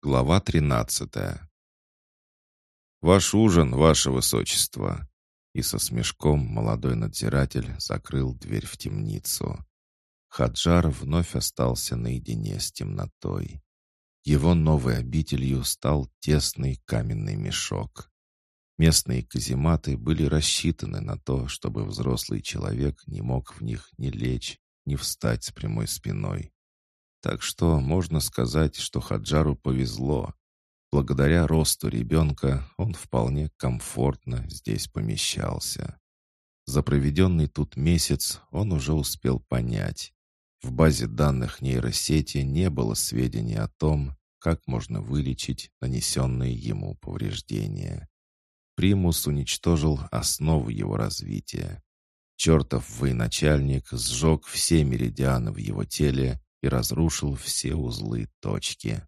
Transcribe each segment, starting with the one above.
Глава тринадцатая. «Ваш ужин, ваше высочество!» И со смешком молодой надзиратель закрыл дверь в темницу. Хаджар вновь остался наедине с темнотой. Его новой обителью стал тесный каменный мешок. Местные казематы были рассчитаны на то, чтобы взрослый человек не мог в них ни лечь, ни встать с прямой спиной. Так что можно сказать, что Хаджару повезло. Благодаря росту ребенка он вполне комфортно здесь помещался. За проведенный тут месяц он уже успел понять. В базе данных нейросети не было сведений о том, как можно вылечить нанесенные ему повреждения. Примус уничтожил основу его развития. Чертов военачальник сжег все меридианы в его теле и разрушил все узлы точки.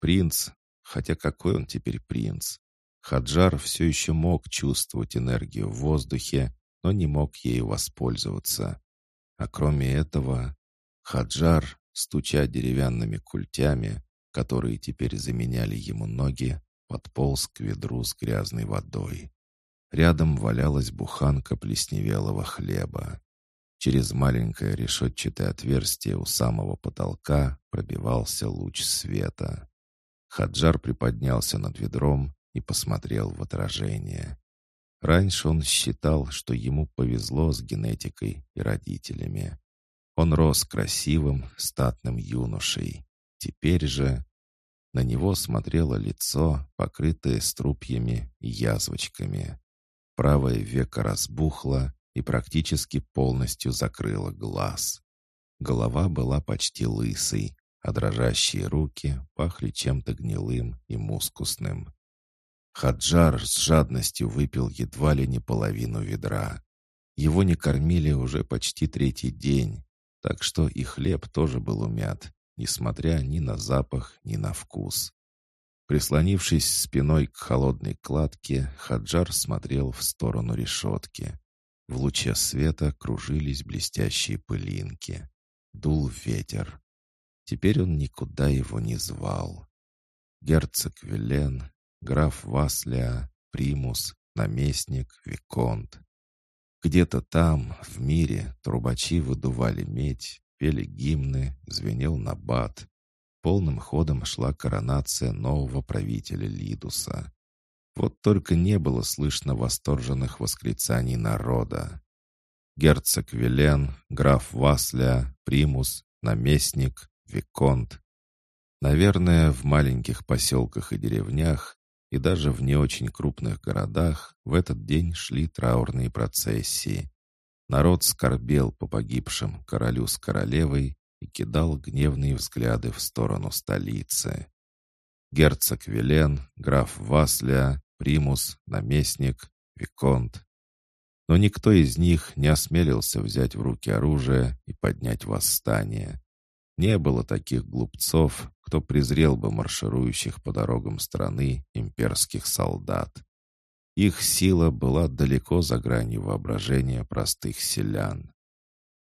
Принц, хотя какой он теперь принц? Хаджар все еще мог чувствовать энергию в воздухе, но не мог ею воспользоваться. А кроме этого, Хаджар, стуча деревянными культями, которые теперь заменяли ему ноги, подполз к ведру с грязной водой. Рядом валялась буханка плесневелого хлеба. Через маленькое решетчатое отверстие у самого потолка пробивался луч света. Хаджар приподнялся над ведром и посмотрел в отражение. Раньше он считал, что ему повезло с генетикой и родителями. Он рос красивым, статным юношей. Теперь же на него смотрело лицо, покрытое струпьями и язвочками. Правое веко разбухло, и практически полностью закрыла глаз. Голова была почти лысой, а дрожащие руки пахли чем-то гнилым и мускусным. Хаджар с жадностью выпил едва ли не половину ведра. Его не кормили уже почти третий день, так что и хлеб тоже был умят, несмотря ни на запах, ни на вкус. Прислонившись спиной к холодной кладке, Хаджар смотрел в сторону решетки. В луче света кружились блестящие пылинки. Дул ветер. Теперь он никуда его не звал. Герцог Вилен, граф Васлия, примус, наместник, виконт. Где-то там, в мире, трубачи выдували медь, пели гимны, звенел набат. Полным ходом шла коронация нового правителя Лидуса. Вот только не было слышно восторженных восклицаний народа. Герцог Вилен, граф Васля, примус, наместник, виконт. Наверное, в маленьких поселках и деревнях, и даже в не очень крупных городах в этот день шли траурные процессии. Народ скорбел по погибшим королю с королевой и кидал гневные взгляды в сторону столицы. Герцог Вилен, граф Васля, примус, наместник, виконт. Но никто из них не осмелился взять в руки оружие и поднять восстание. Не было таких глупцов, кто презрел бы марширующих по дорогам страны имперских солдат. Их сила была далеко за гранью воображения простых селян.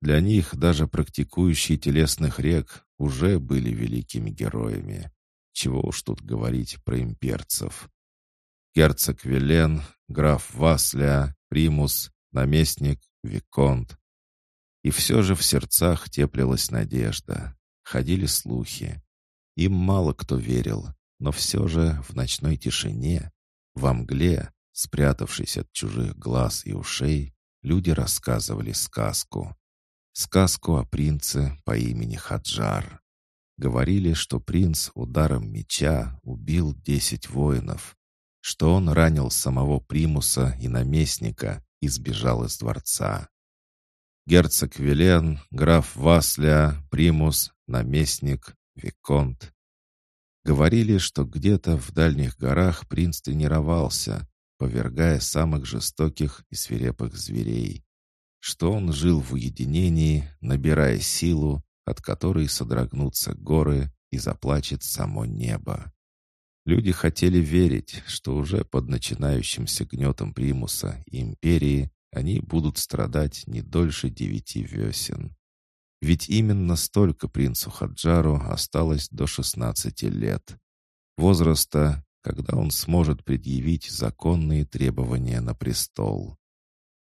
Для них даже практикующие телесных рек уже были великими героями. Чего уж тут говорить про имперцев герцог Вилен, граф Васля, примус, наместник, виконт. И все же в сердцах теплилась надежда. Ходили слухи. Им мало кто верил, но все же в ночной тишине, во мгле, спрятавшись от чужих глаз и ушей, люди рассказывали сказку. Сказку о принце по имени Хаджар. Говорили, что принц ударом меча убил десять воинов, что он ранил самого примуса и наместника и сбежал из дворца. Герцог Вилен, граф Васля, примус, наместник, виконт. Говорили, что где-то в дальних горах принц тренировался, повергая самых жестоких и свирепых зверей. Что он жил в уединении, набирая силу, от которой содрогнутся горы и заплачет само небо. Люди хотели верить, что уже под начинающимся гнетом примуса и империи они будут страдать не дольше девяти весен. Ведь именно столько принцу Хаджару осталось до шестнадцати лет. возраста, когда он сможет предъявить законные требования на престол.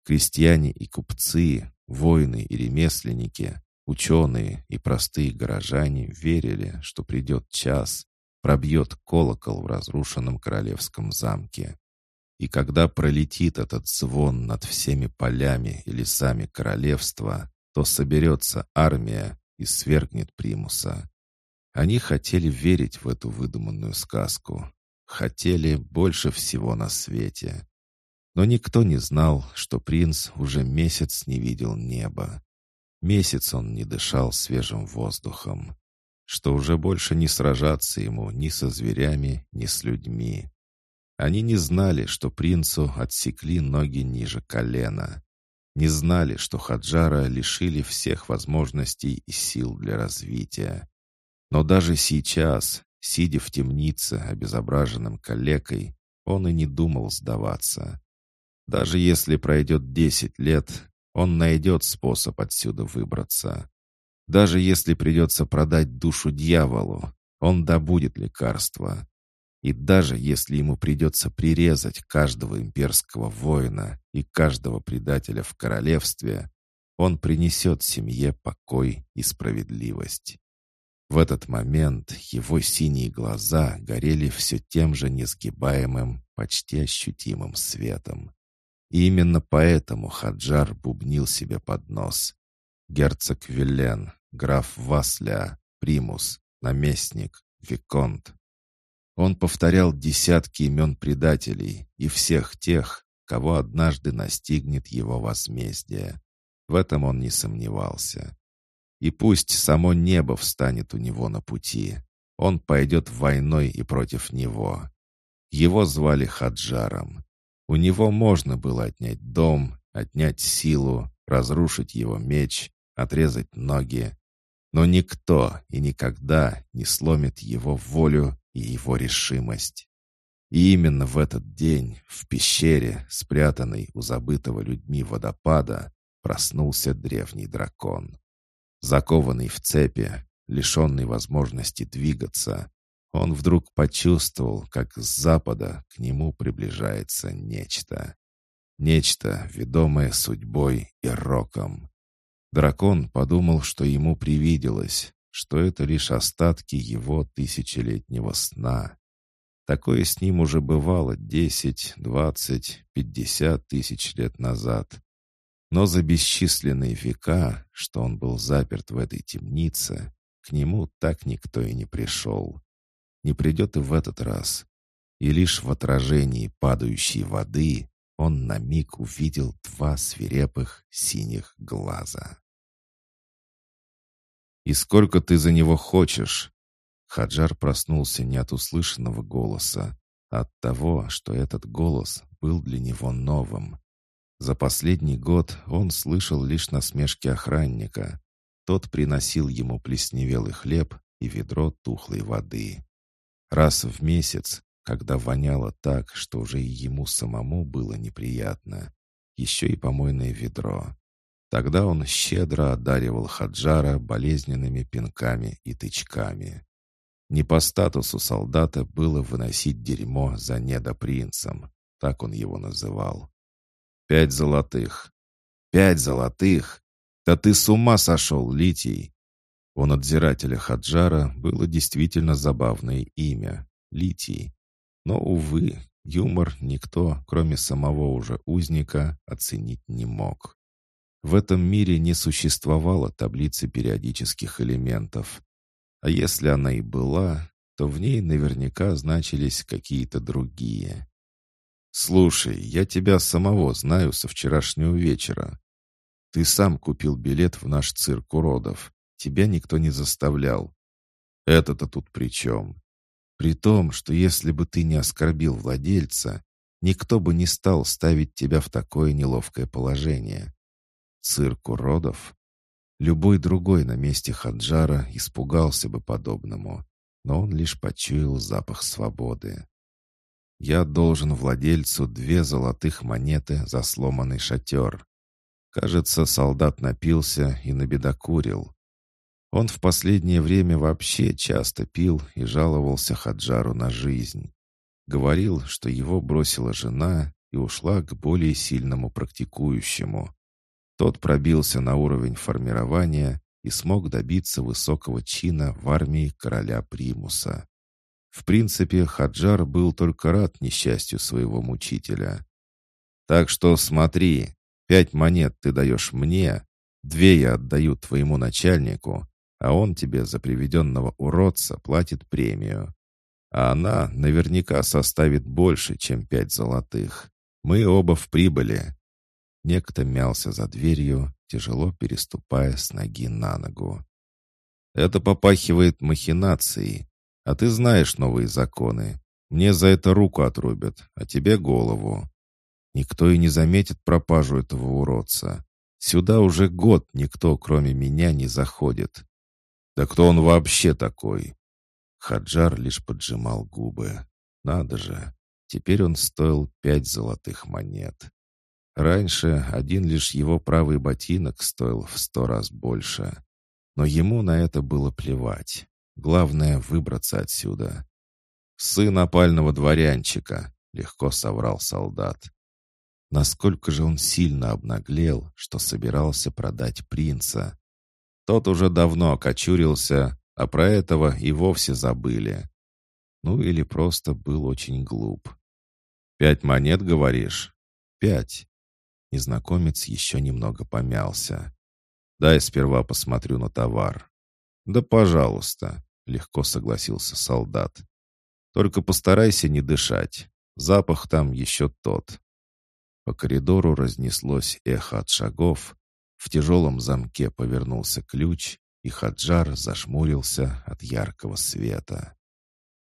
Крестьяне и купцы, воины и ремесленники, ученые и простые горожане верили, что придет час, пробьет колокол в разрушенном королевском замке. И когда пролетит этот звон над всеми полями и лесами королевства, то соберется армия и свергнет примуса. Они хотели верить в эту выдуманную сказку. Хотели больше всего на свете. Но никто не знал, что принц уже месяц не видел неба. Месяц он не дышал свежим воздухом. Что уже больше не сражаться ему ни со зверями, ни с людьми. Они не знали, что принцу отсекли ноги ниже колена. Не знали, что Хаджара лишили всех возможностей и сил для развития. Но даже сейчас, сидя в темнице, обезображенным калекой, он и не думал сдаваться. Даже если пройдет десять лет, он найдет способ отсюда выбраться. Даже если придется продать душу дьяволу, он добудет лекарство. И даже если ему придется прирезать каждого имперского воина и каждого предателя в королевстве, он принесет семье покой и справедливость. В этот момент его синие глаза горели все тем же несгибаемым, почти ощутимым светом. И именно поэтому Хаджар бубнил себе под нос. Герцог Виллен, граф Васля, примус, наместник, виконт, он повторял десятки имен предателей и всех тех, кого однажды настигнет его возмездие. В этом он не сомневался. И пусть само небо встанет у него на пути, он пойдет войной и против него. Его звали Хаджаром. У него можно было отнять дом, отнять силу, разрушить его меч, отрезать ноги. Но никто и никогда не сломит его волю и его решимость. И именно в этот день в пещере, спрятанной у забытого людьми водопада, проснулся древний дракон. Закованный в цепи, лишенный возможности двигаться, он вдруг почувствовал, как с запада к нему приближается нечто. Нечто, ведомое судьбой и роком. Дракон подумал, что ему привиделось, что это лишь остатки его тысячелетнего сна. Такое с ним уже бывало десять, двадцать, пятьдесят тысяч лет назад. Но за бесчисленные века, что он был заперт в этой темнице, к нему так никто и не пришел. Не придет и в этот раз. И лишь в отражении падающей воды он на миг увидел два свирепых синих глаза. «И сколько ты за него хочешь?» Хаджар проснулся не от услышанного голоса, а от того, что этот голос был для него новым. За последний год он слышал лишь насмешки охранника. Тот приносил ему плесневелый хлеб и ведро тухлой воды. Раз в месяц, когда воняло так, что уже и ему самому было неприятно, еще и помойное ведро. Тогда он щедро одаривал Хаджара болезненными пинками и тычками. Не по статусу солдата было выносить дерьмо за недопринцем, так он его называл. «Пять золотых! Пять золотых! Да ты с ума сошел, Литий!» У надзирателя Хаджара было действительно забавное имя — Литий. Но, увы, юмор никто, кроме самого уже узника, оценить не мог. В этом мире не существовало таблицы периодических элементов. А если она и была, то в ней наверняка значились какие-то другие. «Слушай, я тебя самого знаю со вчерашнего вечера. Ты сам купил билет в наш цирк уродов. Тебя никто не заставлял. Это-то тут при чем? При том, что если бы ты не оскорбил владельца, никто бы не стал ставить тебя в такое неловкое положение. Цирк уродов? Любой другой на месте Хаджара испугался бы подобному, но он лишь почуял запах свободы. Я должен владельцу две золотых монеты за сломанный шатер. Кажется, солдат напился и набедокурил. Он в последнее время вообще часто пил и жаловался Хаджару на жизнь. Говорил, что его бросила жена и ушла к более сильному практикующему. Тот пробился на уровень формирования и смог добиться высокого чина в армии короля Примуса. В принципе, Хаджар был только рад несчастью своего мучителя. «Так что смотри, пять монет ты даешь мне, две я отдаю твоему начальнику, а он тебе за приведенного уродца платит премию. А она наверняка составит больше, чем пять золотых. Мы оба в прибыли». Некто мялся за дверью, тяжело переступая с ноги на ногу. «Это попахивает махинацией. А ты знаешь новые законы. Мне за это руку отрубят, а тебе голову. Никто и не заметит пропажу этого уродца. Сюда уже год никто, кроме меня, не заходит. Да кто он вообще такой? Хаджар лишь поджимал губы. Надо же, теперь он стоил пять золотых монет. Раньше один лишь его правый ботинок стоил в сто раз больше. Но ему на это было плевать. Главное — выбраться отсюда. «Сын опального дворянчика», — легко соврал солдат. Насколько же он сильно обнаглел, что собирался продать принца. Тот уже давно окочурился, а про этого и вовсе забыли. Ну или просто был очень глуп. «Пять монет, говоришь?» «Пять». Незнакомец еще немного помялся. «Дай сперва посмотрю на товар». «Да пожалуйста», легко согласился солдат. Только постарайся не дышать. Запах там еще тот. По коридору разнеслось эхо от шагов. В тяжелом замке повернулся ключ, и Хаджар зашмурился от яркого света.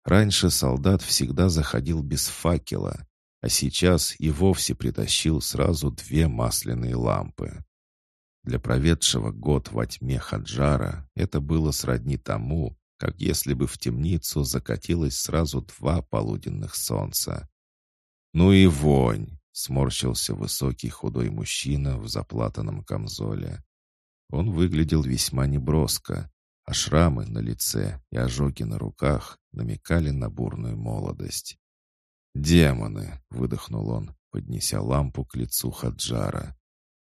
Раньше солдат всегда заходил без факела, а сейчас и вовсе притащил сразу две масляные лампы. Для проведшего год во тьме Хаджара это было сродни тому, как если бы в темницу закатилось сразу два полуденных солнца. «Ну и вонь!» — сморщился высокий худой мужчина в заплатанном камзоле. Он выглядел весьма неброско, а шрамы на лице и ожоги на руках намекали на бурную молодость. «Демоны!» — выдохнул он, поднеся лампу к лицу Хаджара.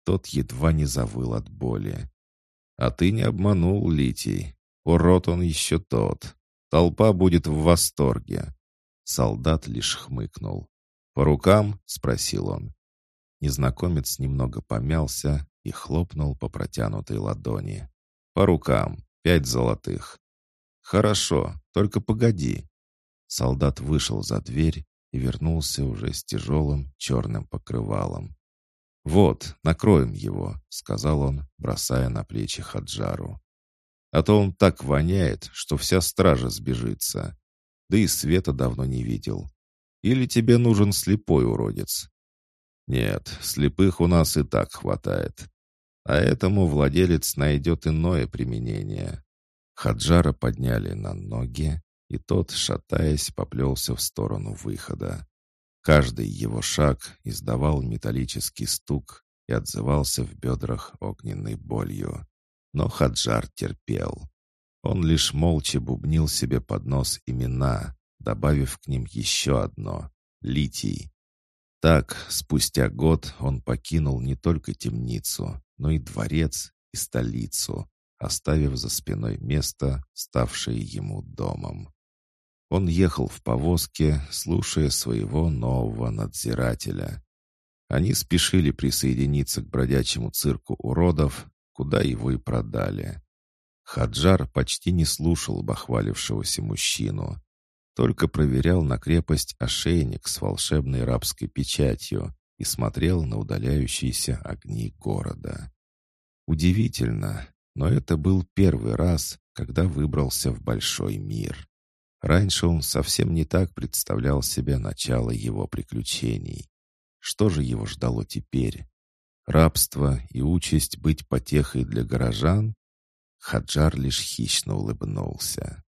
Тот едва не завыл от боли. «А ты не обманул, Литий. Урод он еще тот. Толпа будет в восторге. Солдат лишь хмыкнул. «По рукам?» — спросил он. Незнакомец немного помялся и хлопнул по протянутой ладони. «По рукам. Пять золотых». «Хорошо, только погоди». Солдат вышел за дверь и вернулся уже с тяжелым черным покрывалом. «Вот, накроем его», — сказал он, бросая на плечи Хаджару. А то он так воняет, что вся стража сбежится. Да и света давно не видел. Или тебе нужен слепой уродец? Нет, слепых у нас и так хватает. А этому владелец найдет иное применение. Хаджара подняли на ноги, и тот, шатаясь, поплелся в сторону выхода. Каждый его шаг издавал металлический стук и отзывался в бедрах огненной болью. Но Хаджар терпел. Он лишь молча бубнил себе под нос имена, добавив к ним еще одно — Литий. Так, спустя год он покинул не только темницу, но и дворец и столицу, оставив за спиной место, ставшее ему домом. Он ехал в повозке, слушая своего нового надзирателя. Они спешили присоединиться к бродячему цирку уродов, куда его и продали. Хаджар почти не слушал бахвалившегося мужчину, только проверял на крепость ошейник с волшебной рабской печатью и смотрел на удаляющиеся огни города. Удивительно, но это был первый раз, когда выбрался в большой мир. Раньше он совсем не так представлял себе начало его приключений. Что же его ждало теперь? Рабство и участь быть потехой для горожан? Хаджар лишь хищно улыбнулся.